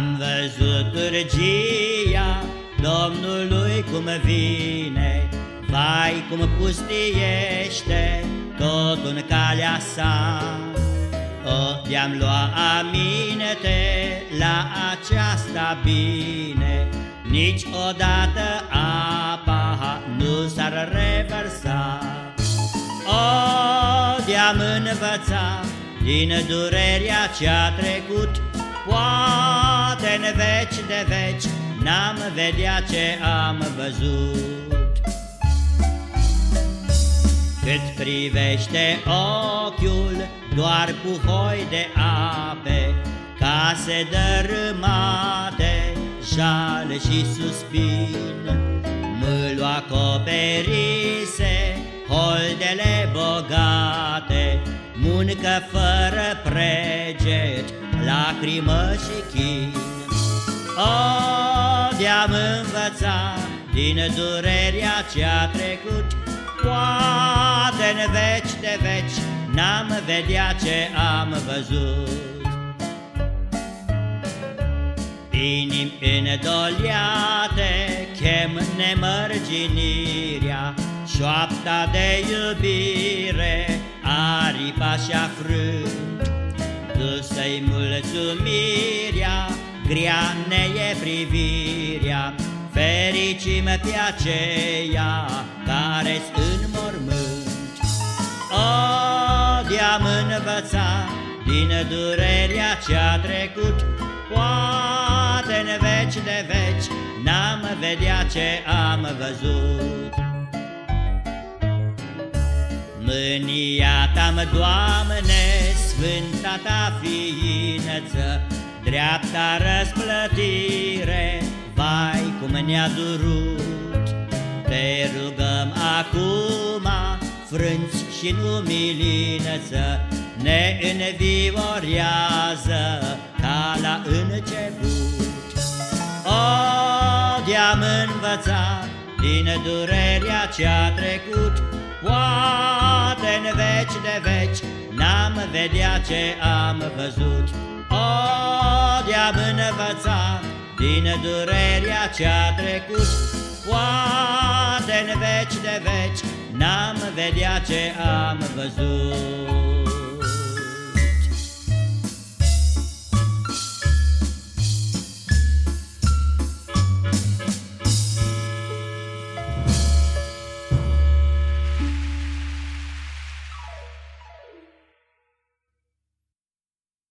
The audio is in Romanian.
Am văzut urgia Domnului cum vine, Vai cum pustiește tot în calea sa. O, de-am lua aminte la aceasta bine, Niciodată apa nu s-ar reversa. O, de-am învăța din durerea ce-a trecut, Poate în veci de veci N-am vedea ce am văzut. Cât privește ochiul Doar puhoi de ape Case dărâmate Jale și suspin. Mâlul acoperise Holdele bogate Muncă fără preget Lacrimă și chin O, de-am învățat Din durerea ce-a trecut. Poate în veci de veci N-am vedea ce am văzut. Inim îndoliate Chem nemărginirea Șoapta de iubire Aripa și-a frânt. Tu să-i mulțumirea Grea ne e privirea Fericim pe aceea Care-s în mormânt. O, de-am învățat Din durerea ce-a trecut Poate în veci de veci N-am vedea ce am văzut. Mânia ta Doamne, sfânta ta ființă, Dreapta răsplătire, vai cum ne-a durut. Te rugăm acum, frânți și în umilință, Ne înviorează ca la început. O, de-am învățat din durerea ce-a trecut, Poate în veci de veci N-am vedea ce am văzut O, de-am învățat Din durerea ce-a trecut. Poate în veci de veci N-am vedea ce am văzut